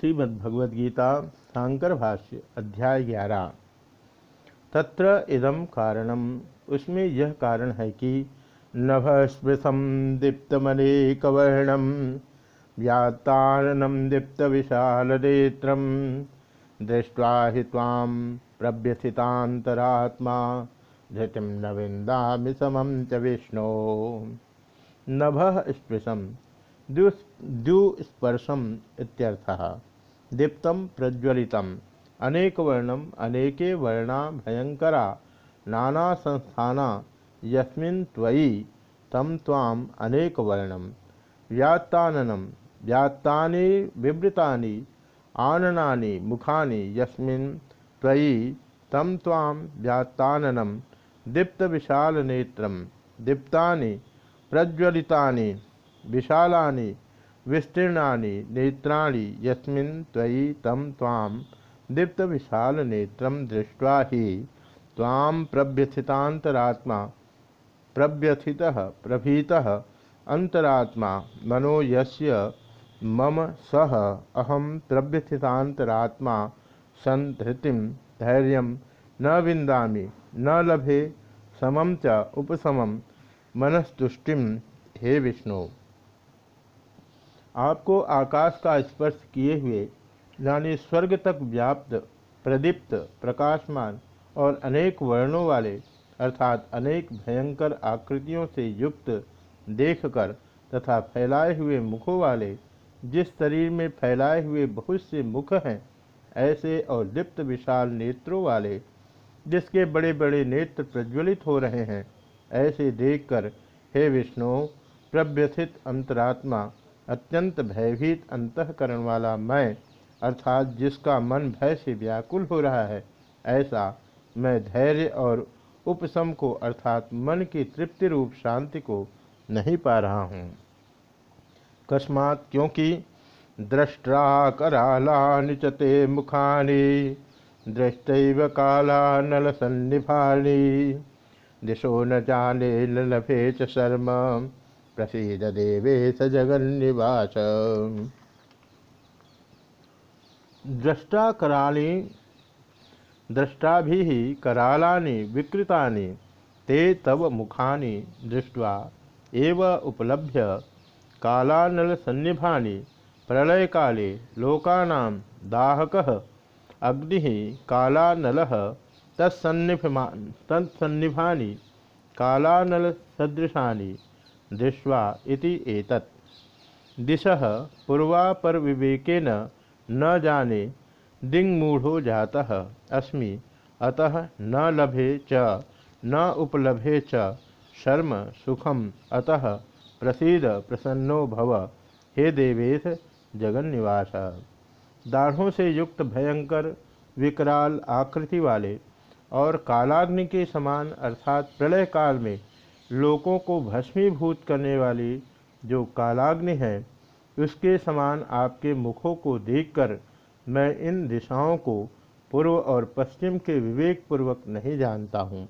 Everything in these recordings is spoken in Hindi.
श्रीमद्भगवद्गीता शांकर अध्याय ग्यारह। तत्र इदम कारणम उसमें यह कारण है कि नभ स्पृशम दीप्तमनेकवर्णम व्याताननम दीप्त विशाल नेत्र दृष्ट्वा हि ताम प्रव्यथितांतरात्मा धृतिम न विंदा समम च विष्णु। नभ स्पृशम द्युस्पर्शम इत्यर्थः। दीप्तम प्रज्वलितम। अनेक वर्णम, अनेके वर्णा भयंकरा नाना संस्थाना, यस्मिन् त्वयि। तम त्वाम अनेक वर्णम। व्यात्ताननम, व्यात्तानि विवृतानि। आननानि मुखानि, यस्मिन् त्वयि। तम त्वाम व्यात्ताननम। दीप्त विशाल नेत्रम दीप्तानि प्रज्वलितानि। विशालानि, विस्तीर्णानि नेत्राणि यस्मिन् त्वयि तं त्वां दीप्त विशाल नेत्रम दृष्ट्वा ही ताम प्रव्यथितांतरात्मा प्रव्यथितः प्रभीतः अंतरात्मा मनो यस्य मम सह अहम प्रव्यथितांतरात्मा सन धृतिम धैर्य न विंदामि न लभे समम च उपशमम मनस्तुष्टिम हे विष्णु। आपको आकाश का स्पर्श किए हुए, यानी स्वर्ग तक व्याप्त, प्रदीप्त, प्रकाशमान और अनेक वर्णों वाले, अर्थात अनेक भयंकर आकृतियों से युक्त, देखकर तथा फैलाए हुए मुखों वाले, जिस शरीर में फैलाए हुए बहुत से मुख हैं, ऐसे और दीप्त विशाल नेत्रों वाले, जिसके बड़े बड़े नेत्र प्रज्वलित हो रहे हैं, ऐसे देखकर, हे विष्णु, प्रव्यथित अंतरात्मा अत्यंत भयभीत अंतकरण वाला मैं, अर्थात जिसका मन भय से व्याकुल हो रहा है, ऐसा मैं धैर्य और उपशम को, अर्थात मन की तृप्ति रूप शांति को नहीं पा रहा हूँ। कस्मात क्योंकि दृष्टा कराला निचते मुखानी दृष्ट काला नल सन्निभानी दिशो न जाने लभे च शर्म। प्रसीद देवे स जगन्निवास। दृष्टा कराली दृष्टा भी करालानि, विकृतानि, ते तव मुखानि दृष्ट्वा एव उपलभ्य कालानल सन्निभानि प्रलय काले लोकानां दाहकः, अग्नि कालानल तत्सन्निभा तत्सन्निभानि कालानल दृष्ट्वा इति एतत्। दिशः पूर्वापर विवेकेन न जाने दिङ्मूढ़ो जाता अस्मि, अतः न लभे च, न उपलभे च शर्म सुखम, अतः प्रसीद प्रसन्नो भव। हे देवेश जगन्निवास। दाढ़ों से युक्त भयंकर विकराल आकृति वाले और कालाग्नि के समान अर्थात प्रलय काल में लोगों को भस्मीभूत करने वाली जो कालाग्नि है, उसके समान आपके मुखों को देखकर मैं इन दिशाओं को पूर्व और पश्चिम के विवेक पूर्वक नहीं जानता हूँ।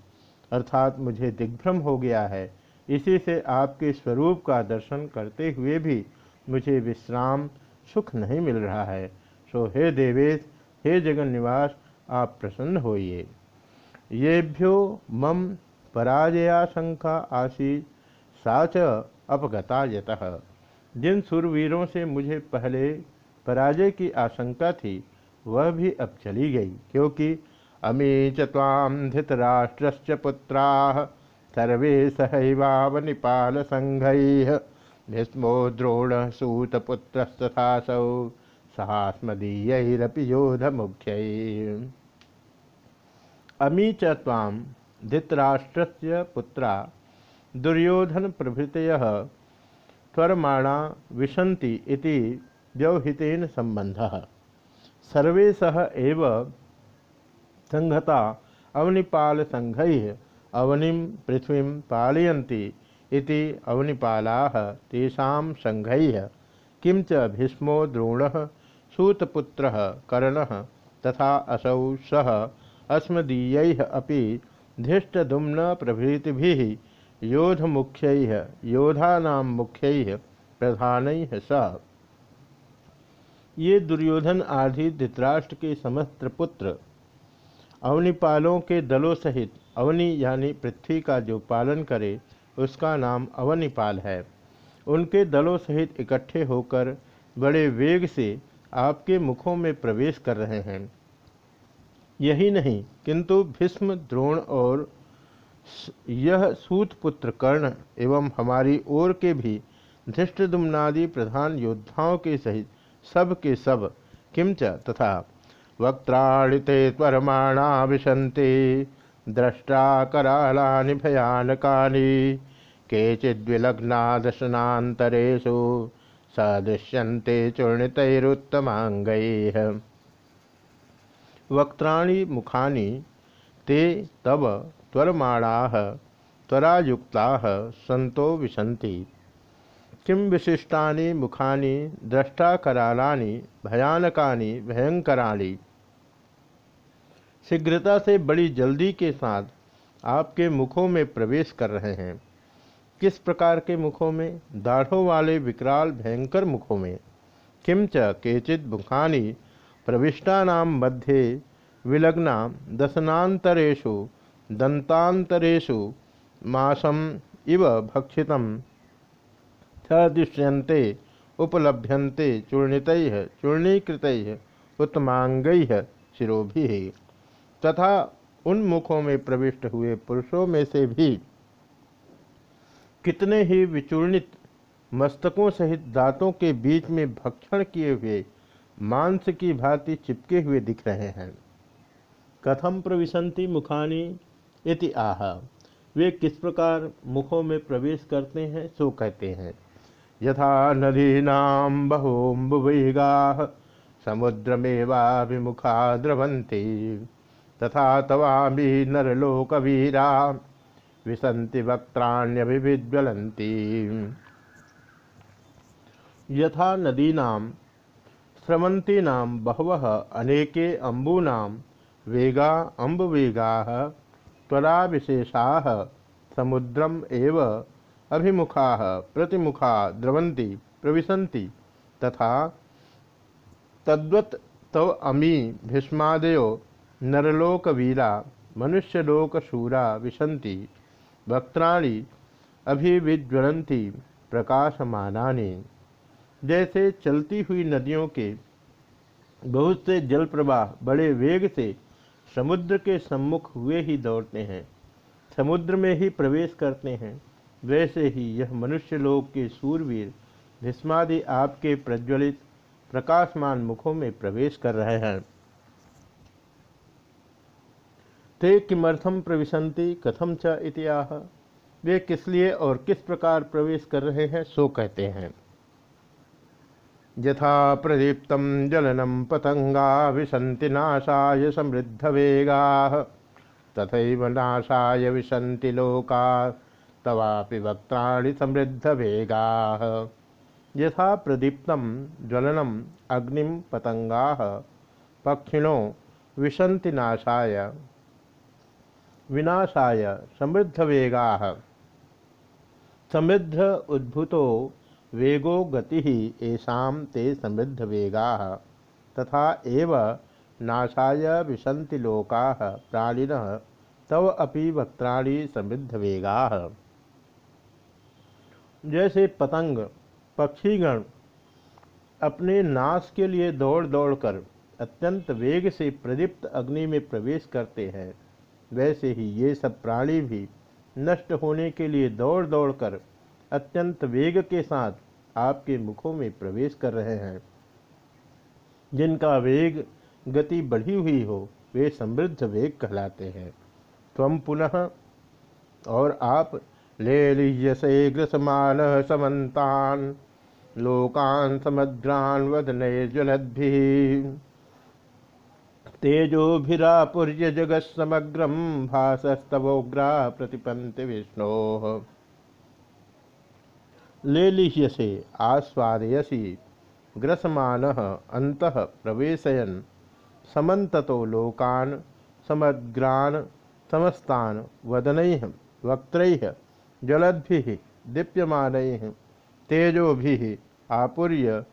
अर्थात मुझे दिग्भ्रम हो गया है। इसी से आपके स्वरूप का दर्शन करते हुए भी मुझे विश्राम, सुख नहीं मिल रहा है। सो हे देवेश, हे जगन निवास आप प्रसन्न होइए। येभ्यो मम पराजयाशंका आशी साच अपगता यत। जिन सुरवीरों से मुझे पहले पराजय की आशंका थी, वह भी अब चली गई, क्योंकि अमी चाम धृतराष्ट्र पुत्रा, सर्वे सहैवावनिपाल संघ। भीष्मो द्रोण सूतपुत्रस्तथासौ सहास्मदीयरपि योध मुख्य अमी चाम धृतराष्ट्र पुत्रा, दुर्योधन प्रभृत त्वरमाणा विशन्ति इति व्यवहितेन संबंधः सर्वे सह एव संहता अवनिपाल संघैः अवनिम पृथ्वी पालयन्ति इति अवनिपालाः संघैः। किं च भीष्मो द्रोणः, सूतपुत्रः कर्णः तथा असौ सह अस्मदीय अपि धृष्टदुम्न प्रभृतिभिः योधमुख्यैः, योधानां मुख्य, प्रधान स। ये दुर्योधन आदि धृतराष्ट्र के समस्त पुत्र, अवनिपालों के दलों सहित, अवनि यानी पृथ्वी का जो पालन करे, उसका नाम अवनिपाल है। उनके दलों सहित इकट्ठे होकर बड़े वेग से आपके मुखों में प्रवेश कर रहे हैं। यही नहीं, किंतु भीष्म, द्रोण और यह सूतपुत्र कर्ण एवं हमारी ओर के भी धृष्टदुम्नादि प्रधान योद्धाओं के सहित सब के सब किंच तथा वक्त्राणिते परमाणा विशंति द्रष्टा करालानि भयानकानि केचिद्विलग्ना दशनातरेशु सदृश्यन्ते चूर्णितैरुत्तमाङ्गैः। वक्त्राणि मुखानि ते तव त्वरमाणा, त्वरायुक्ता सन्तो विशन्ति। किं विशिष्टानि मुखानि द्रष्टाकरालानि भयानकानि भयंकराणि शीघ्रता से बड़ी जल्दी के साथ आपके मुखों में प्रवेश कर रहे हैं। किस प्रकार के मुखों में? दाढ़ों वाले विकराल, भयंकर मुखों में। किंच केचित मुखानि प्रविष्टानाम मध्य विलग्ना दशनातरेशु दंतांतरेशु मासम इव भक्षित सदृश्यन्ते उपलभ्यन्ते चूर्णित, चूर्णीकृत उत्तमांग शिरोभि। तथा उन मुखों में प्रविष्ट हुए पुरुषों में से भी कितने ही विचूर्णित मस्तकों सहित दांतों के बीच में भक्षण किए हुए मांस की भांति चिपके हुए दिख रहे हैं। कथम प्रविशंति मुखानी इति आह। वे किस प्रकार मुखों में प्रवेश करते हैं, सो कहते हैं। यथा नदीनाम बहोम्बुवेगा समुद्रमेवाभिमुखा द्रवंती तथा तवामी नरलोकवीरा विसंति वक्त्राण्यभिज्वलती यथा नदीना स्रवंतीना बहव, अनेके अम्बूना वेगा अम्बवेगा त्वरा विशेषा समुद्रम एव, अभिमुखा, प्रतिमुखा द्रवंती प्रविशन्ति, तथा तद्वत तव अमी, भीष्मादयो, नरलोकवीरा, मनुष्यलोकशूरा विशंति वक्त्राणी अभिविज्वलंती प्रकाशमानानि। जैसे चलती हुई नदियों के बहुत से जल प्रवाह बड़े वेग से समुद्र के सम्मुख हुए ही दौड़ते हैं, समुद्र में ही प्रवेश करते हैं। वैसे ही यह मनुष्य लोक के सूरवीर भीष्मादि आपके प्रज्वलित प्रकाशमान मुखों में प्रवेश कर रहे हैं। ते किमर्थम प्रविशंति कथम च इतिहा वे किस लिए और किस प्रकार प्रवेश कर रहे हैं, सो कहते हैं। यथा प्रदीप्त जलनम पतंगा विशंति नाशाय समृद्ध वेगा तथा नाशाय विशंति लोका, तवापि वक्त्राणि समृद्ध वेगा यथा प्रदीप्त ज्वलनम पतंगा पक्षिणों विशंति नाशाय, विनाशाय समृद्ध वेगा समृद्ध उद्भूतो वेगो गति येषा ते समृद्ध वेगा तथा एव नाशाय विशंति लोका प्राणिन, तव अपि वक्त्राणि समृद्ध वेगा जैसे पतंग, पक्षीगण अपने नाश के लिए दौड़ दौड़कर अत्यंत वेग से प्रदीप्त अग्नि में प्रवेश करते हैं, वैसे ही ये सब प्राणी भी नष्ट होने के लिए दौड़ दौड़ कर अत्यंत वेग के साथ आपके मुखों में प्रवेश कर रहे हैं। जिनका वेग, गति बढ़ी हुई हो, वे समृद्ध वेग कहलाते हैं। तम पुनः, और आप, ले लीजसे ग्रसमान समन्तान, लोकान समुद्रान वदने जलद्भि तेजोभिरापुर्य जगत्समग्रम भासस्तवोग्रा प्रतिपंति विष्णो। ले लिह्यसे, आस्वादयसी। ग्रसमान अंत प्रवेशयन। समतो लोकान समग्रान समस्तान वदन, वक्त्र, जलद्भि, दीप्यमान तेजो आपूर्य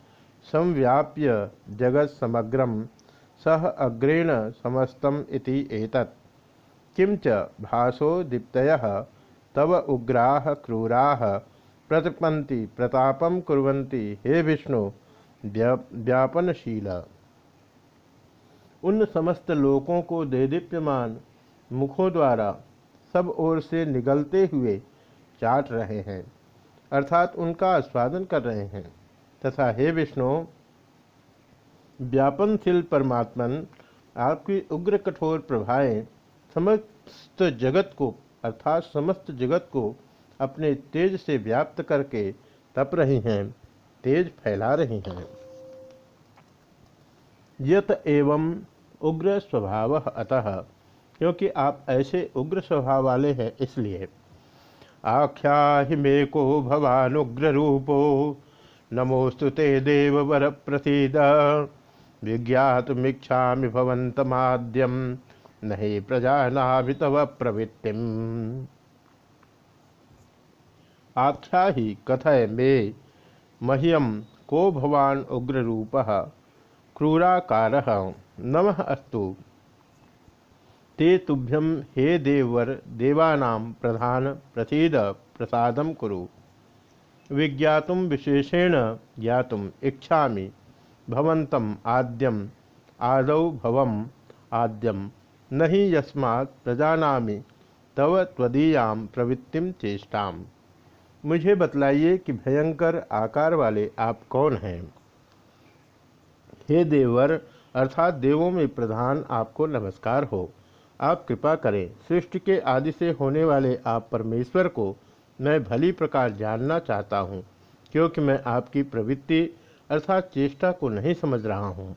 संव्याप्य जगत सह अग्रेण समस्तम इति एतत्। किं च भासो दीप्तयः, तव उग्राः क्रूराः प्रतिपन्ति प्रतापम कुर्वन्ति, हे विष्णु व्यापनशील। उन समस्त लोकों को देदीप्यमान मुखों द्वारा सब ओर से निगलते हुए चाट रहे हैं, अर्थात उनका आस्वादन कर रहे हैं। तथा हे विष्णु, व्यापनशील परमात्मन, आपकी उग्र कठोर प्रभाएँ समस्त जगत को, अर्थात समस्त जगत को अपने तेज से व्याप्त करके तप रही हैं, तेज फैला रही हैं। यत एवं उग्र स्वभाव अतः, क्योंकि आप ऐसे उग्र स्वभाव वाले हैं इसलिए। आख्या ही मे को भवानुग्र रूपो नमोस्तु ते देव देववर प्रसीद विज्ञातमीक्षा भवंतमाद्यम नहीं तव प्रवृत्ति आख्या ही कथय मे। मह्यम को भवान उग्र रूप क्रूराकार नम अस्तु। ते तुभ्यम हे देवर, देवानां प्रधान प्रसीद प्रसाद कुरु। विज्ञातुम विशेषेण ज्ञातुम इच्छामि। भवन्तम आद्यम, आदौ भवम आद्यम। नहीं यस्मात् प्रजानामि, तव त्वदीयां प्रवृत्तिम चेष्टाम। मुझे बतलाइए कि भयंकर आकार वाले आप कौन हैं? हे देवर, अर्थात देवों में प्रधान आपको नमस्कार हो। आप कृपा करें, सृष्टि के आदि से होने वाले आप परमेश्वर को मैं भली प्रकार जानना चाहता हूँ, क्योंकि मैं आपकी प्रवृत्ति, अर्थात चेष्टा को नहीं समझ रहा हूँ।